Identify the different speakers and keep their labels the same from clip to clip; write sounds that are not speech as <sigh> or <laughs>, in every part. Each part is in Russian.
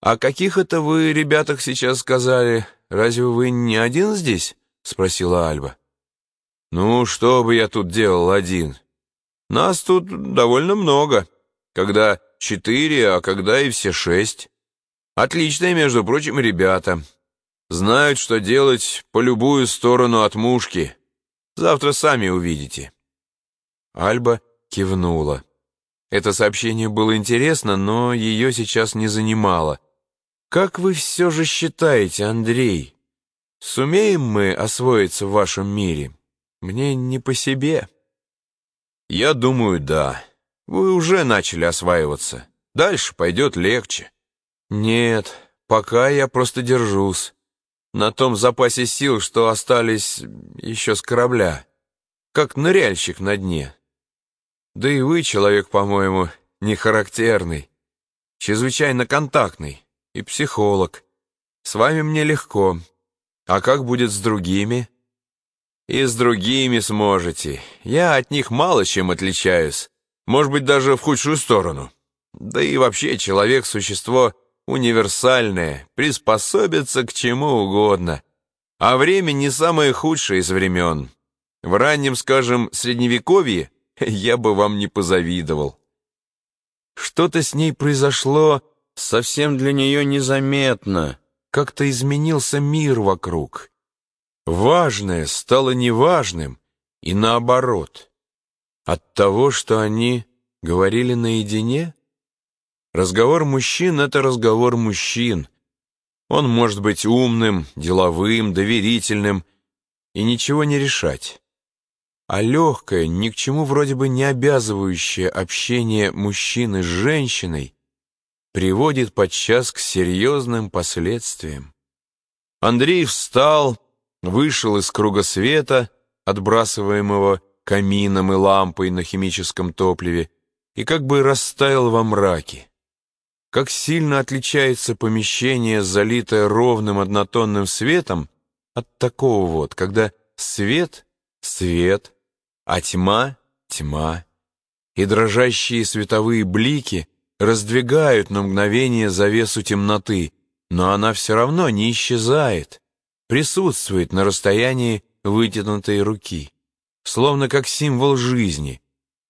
Speaker 1: «О каких это вы ребятах сейчас сказали? Разве вы не один здесь?» — спросила Альба. «Ну, что бы я тут делал один? Нас тут довольно много, когда четыре, а когда и все шесть. Отличные, между прочим, ребята. Знают, что делать по любую сторону от мушки. Завтра сами увидите». Альба кивнула. Это сообщение было интересно, но ее сейчас не занимало. «Как вы все же считаете, Андрей, сумеем мы освоиться в вашем мире? Мне не по себе». «Я думаю, да. Вы уже начали осваиваться. Дальше пойдет легче». «Нет, пока я просто держусь. На том запасе сил, что остались еще с корабля. Как ныряльщик на дне. Да и вы, человек, по-моему, не характерный, чрезвычайно контактный и психолог. С вами мне легко. А как будет с другими? И с другими сможете. Я от них мало чем отличаюсь. Может быть, даже в худшую сторону. Да и вообще человек — существо универсальное, приспособится к чему угодно. А время не самое худшее из времен. В раннем, скажем, средневековье <laughs> я бы вам не позавидовал. Что-то с ней произошло совсем для нее незаметно. Как-то изменился мир вокруг. Важное стало неважным, и наоборот. От того, что они говорили наедине? Разговор мужчин — это разговор мужчин. Он может быть умным, деловым, доверительным и ничего не решать а легкое, ни к чему вроде бы не обязывающее общение мужчины с женщиной приводит подчас к серьезным последствиям. Андрей встал, вышел из круга света, отбрасываемого камином и лампой на химическом топливе, и как бы растаял во мраке. Как сильно отличается помещение, залитое ровным однотонным светом, от такого вот, когда свет — свет — а тьма — тьма, и дрожащие световые блики раздвигают на мгновение завесу темноты, но она все равно не исчезает, присутствует на расстоянии вытянутой руки, словно как символ жизни.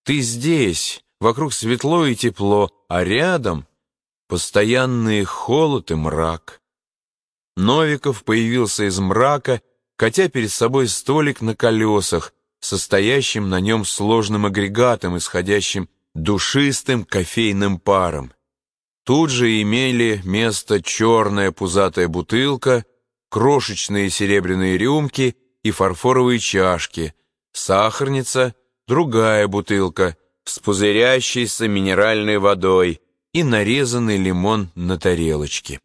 Speaker 1: Ты здесь, вокруг светло и тепло, а рядом постоянный холод и мрак. Новиков появился из мрака, катя перед собой столик на колесах, состоящим на нем сложным агрегатом, исходящим душистым кофейным паром. Тут же имели место черная пузатая бутылка, крошечные серебряные рюмки и фарфоровые чашки, сахарница, другая бутылка с пузырящейся минеральной водой и нарезанный лимон на тарелочке.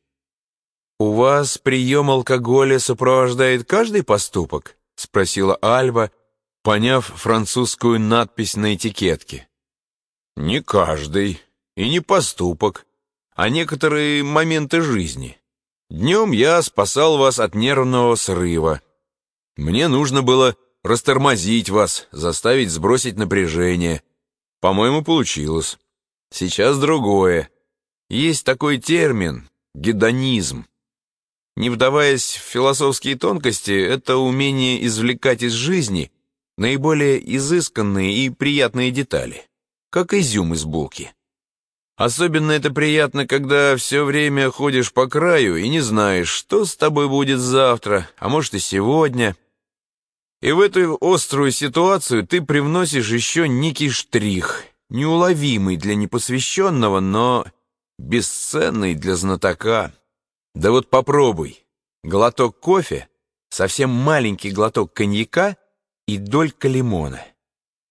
Speaker 1: «У вас прием алкоголя сопровождает каждый поступок?» — спросила Альва, поняв французскую надпись на этикетке. «Не каждый, и не поступок, а некоторые моменты жизни. Днем я спасал вас от нервного срыва. Мне нужно было растормозить вас, заставить сбросить напряжение. По-моему, получилось. Сейчас другое. Есть такой термин — гедонизм. Не вдаваясь в философские тонкости, это умение извлекать из жизни наиболее изысканные и приятные детали, как изюм из булки. Особенно это приятно, когда все время ходишь по краю и не знаешь, что с тобой будет завтра, а может и сегодня. И в эту острую ситуацию ты привносишь еще некий штрих, неуловимый для непосвященного, но бесценный для знатока. Да вот попробуй. Глоток кофе, совсем маленький глоток коньяка — и долька лимона.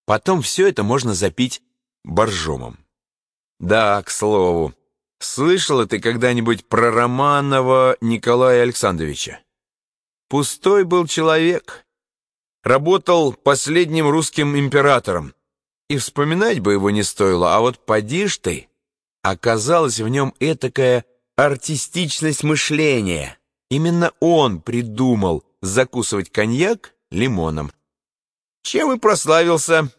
Speaker 1: Потом все это можно запить боржомом. Да, к слову, слышала ты когда-нибудь про Романова Николая Александровича? Пустой был человек. Работал последним русским императором. И вспоминать бы его не стоило, а вот поди ж ты, оказалась в нем этакая артистичность мышления. Именно он придумал закусывать коньяк лимоном. Чем и прославился.